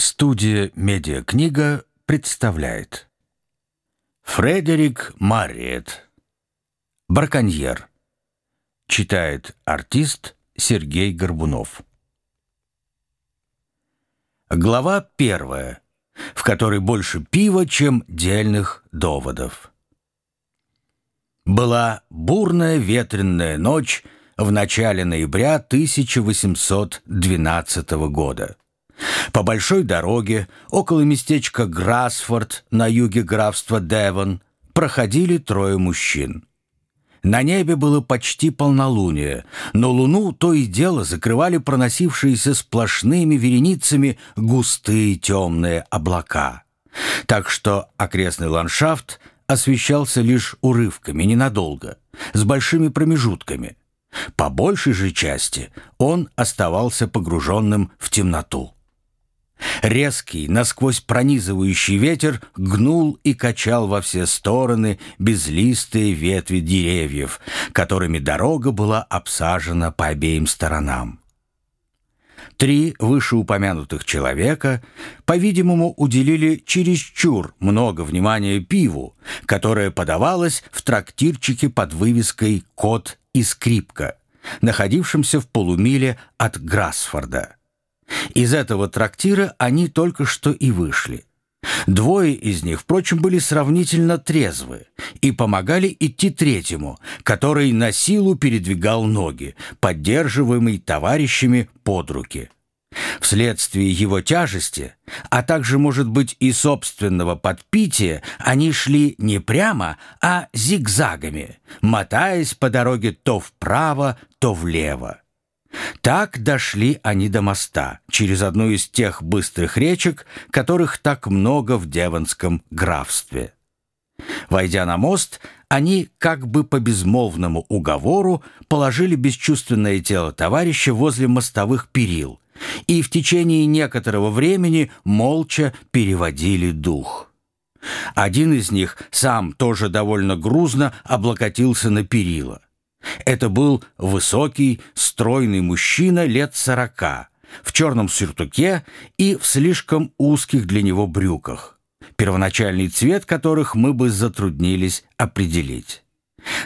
Студия «Медиакнига» представляет Фредерик Марриет Браконьер Читает артист Сергей Горбунов Глава первая, в которой больше пива, чем дельных доводов. Была бурная ветренная ночь в начале ноября 1812 года. По большой дороге, около местечка Грасфорд на юге графства Девон, проходили трое мужчин. На небе было почти полнолуние, но луну то и дело закрывали проносившиеся сплошными вереницами густые темные облака. Так что окрестный ландшафт освещался лишь урывками, ненадолго, с большими промежутками. По большей же части он оставался погруженным в темноту. Резкий, насквозь пронизывающий ветер гнул и качал во все стороны безлистые ветви деревьев, которыми дорога была обсажена по обеим сторонам. Три вышеупомянутых человека, по-видимому, уделили чересчур много внимания пиву, которое подавалось в трактирчике под вывеской «Кот и скрипка», находившемся в полумиле от Грасфорда. Из этого трактира они только что и вышли. Двое из них, впрочем, были сравнительно трезвы и помогали идти третьему, который на силу передвигал ноги, поддерживаемый товарищами под руки. Вследствие его тяжести, а также, может быть, и собственного подпития, они шли не прямо, а зигзагами, мотаясь по дороге то вправо, то влево. Так дошли они до моста, через одну из тех быстрых речек, которых так много в Девонском графстве. Войдя на мост, они как бы по безмолвному уговору положили бесчувственное тело товарища возле мостовых перил и в течение некоторого времени молча переводили дух. Один из них сам тоже довольно грузно облокотился на перила. Это был высокий, стройный мужчина лет сорока, в черном сюртуке и в слишком узких для него брюках, первоначальный цвет которых мы бы затруднились определить.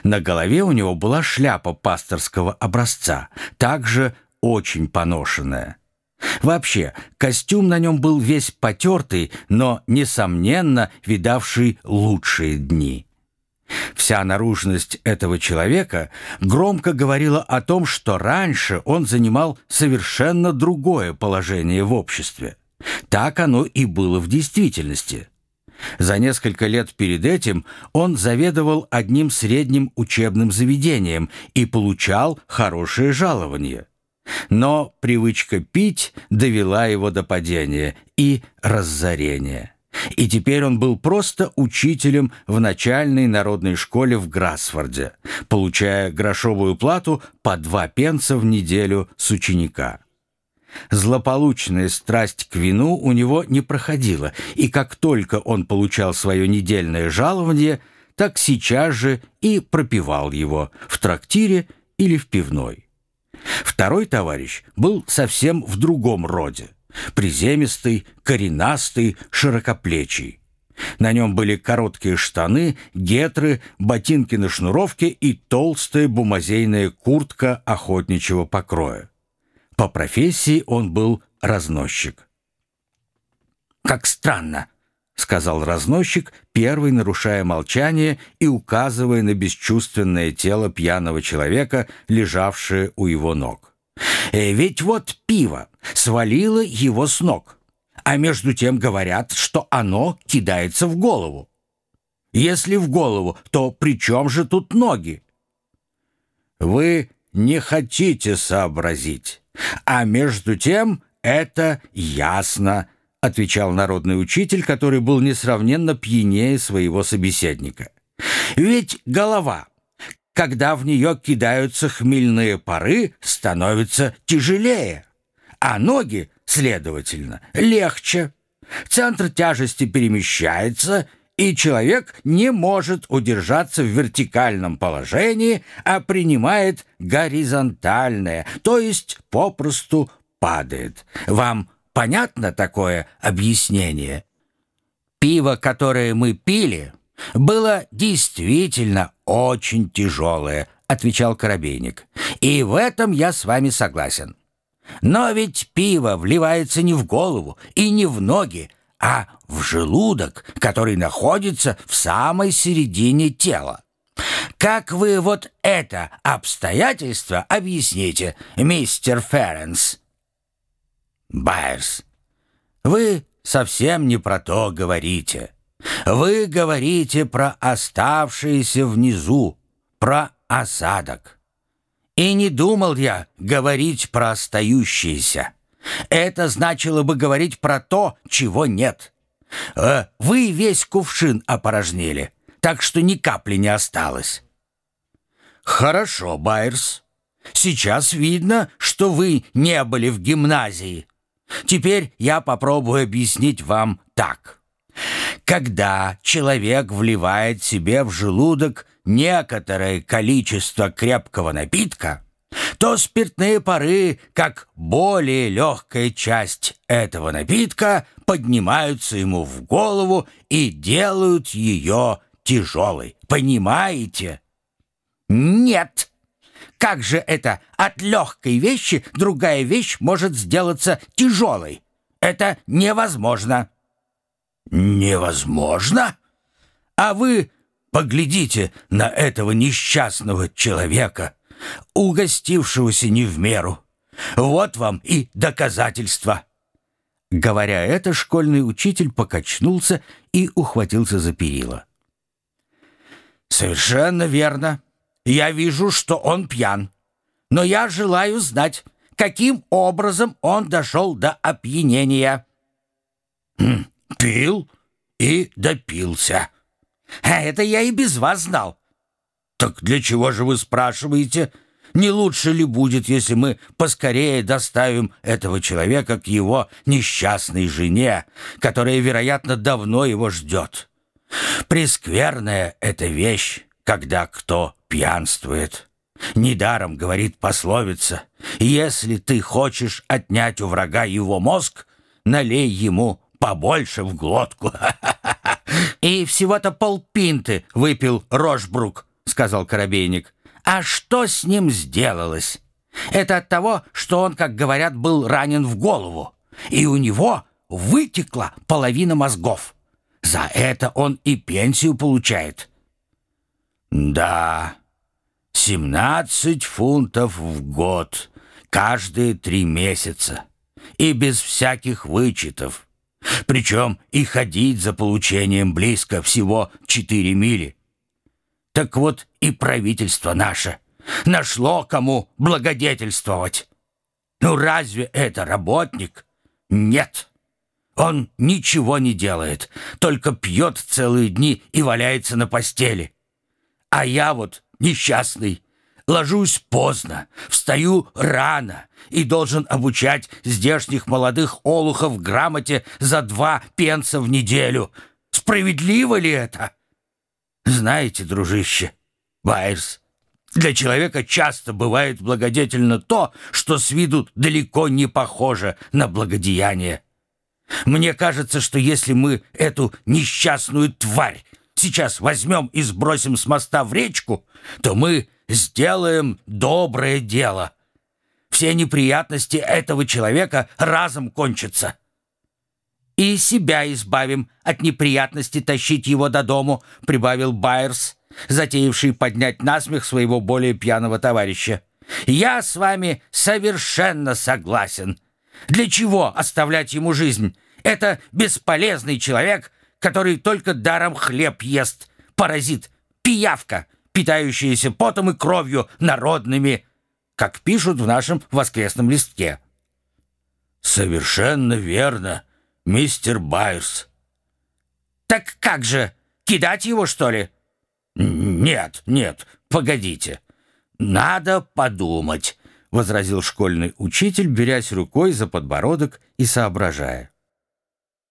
На голове у него была шляпа пасторского образца, также очень поношенная. Вообще, костюм на нем был весь потертый, но, несомненно, видавший лучшие дни. Вся наружность этого человека громко говорила о том, что раньше он занимал совершенно другое положение в обществе. Так оно и было в действительности. За несколько лет перед этим он заведовал одним средним учебным заведением и получал хорошее жалование. Но привычка пить довела его до падения и разорения. И теперь он был просто учителем в начальной народной школе в Грасфорде, получая грошовую плату по два пенса в неделю с ученика. Злополучная страсть к вину у него не проходила, и как только он получал свое недельное жалование, так сейчас же и пропивал его в трактире или в пивной. Второй товарищ был совсем в другом роде. Приземистый, коренастый, широкоплечий. На нем были короткие штаны, гетры, ботинки на шнуровке и толстая бумазейная куртка охотничьего покроя. По профессии он был разносчик. «Как странно!» — сказал разносчик, первый нарушая молчание и указывая на бесчувственное тело пьяного человека, лежавшее у его ног. «Э, «Ведь вот пиво свалило его с ног, а между тем говорят, что оно кидается в голову. Если в голову, то при чем же тут ноги?» «Вы не хотите сообразить, а между тем это ясно», отвечал народный учитель, который был несравненно пьянее своего собеседника. «Ведь голова, когда в нее кидаются хмельные пары, становится тяжелее, а ноги, следовательно, легче. Центр тяжести перемещается, и человек не может удержаться в вертикальном положении, а принимает горизонтальное, то есть попросту падает. Вам понятно такое объяснение? Пиво, которое мы пили, было действительно очень тяжелое, отвечал Коробейник. И в этом я с вами согласен. Но ведь пиво вливается не в голову и не в ноги, а в желудок, который находится в самой середине тела. Как вы вот это обстоятельство объясните, мистер Ференс? Байерс, вы совсем не про то говорите. Вы говорите про оставшиеся внизу, про осадок. И не думал я говорить про остающиеся. Это значило бы говорить про то, чего нет. Э, вы весь кувшин опорожнили, так что ни капли не осталось. Хорошо, Байерс. Сейчас видно, что вы не были в гимназии. Теперь я попробую объяснить вам так. Когда человек вливает себе в желудок некоторое количество крепкого напитка, то спиртные пары, как более легкая часть этого напитка, поднимаются ему в голову и делают ее тяжелой. Понимаете? Нет. Как же это от легкой вещи другая вещь может сделаться тяжелой? Это невозможно. Невозможно? А вы поглядите на этого несчастного человека, угостившегося не в меру. Вот вам и доказательство. Говоря это, школьный учитель покачнулся и ухватился за перила. «Совершенно верно. Я вижу, что он пьян. Но я желаю знать, каким образом он дошел до опьянения». «Хм, «Пил и допился». «А это я и без вас знал». «Так для чего же вы спрашиваете? Не лучше ли будет, если мы поскорее доставим этого человека к его несчастной жене, которая, вероятно, давно его ждет? Прескверная эта вещь, когда кто пьянствует. Недаром говорит пословица, если ты хочешь отнять у врага его мозг, налей ему побольше в глотку. И всего-то полпинты выпил Рожбрук, сказал Коробейник. А что с ним сделалось? Это от того, что он, как говорят, был ранен в голову, и у него вытекла половина мозгов. За это он и пенсию получает. Да, семнадцать фунтов в год, каждые три месяца, и без всяких вычетов. Причем и ходить за получением близко всего четыре мили. Так вот и правительство наше нашло кому благодетельствовать. Ну разве это работник? Нет. Он ничего не делает, только пьет целые дни и валяется на постели. А я вот несчастный, ложусь поздно, встаю рано и должен обучать здешних молодых олухов грамоте за два пенса в неделю. Справедливо ли это? Знаете, дружище, Байерс, для человека часто бывает благодетельно то, что с виду далеко не похоже на благодеяние. Мне кажется, что если мы эту несчастную тварь сейчас возьмем и сбросим с моста в речку, то мы сделаем доброе дело. Все неприятности этого человека разом кончатся и себя избавим от неприятности тащить его до дому», — прибавил Байерс, затеявший поднять насмех своего более пьяного товарища. «Я с вами совершенно согласен. Для чего оставлять ему жизнь? Это бесполезный человек, который только даром хлеб ест, паразит, пиявка, питающаяся потом и кровью народными, как пишут в нашем воскресном листке». «Совершенно верно», мистер Байерс». «Так как же, кидать его, что ли?» «Нет, нет, погодите. Надо подумать», — возразил школьный учитель, берясь рукой за подбородок и соображая.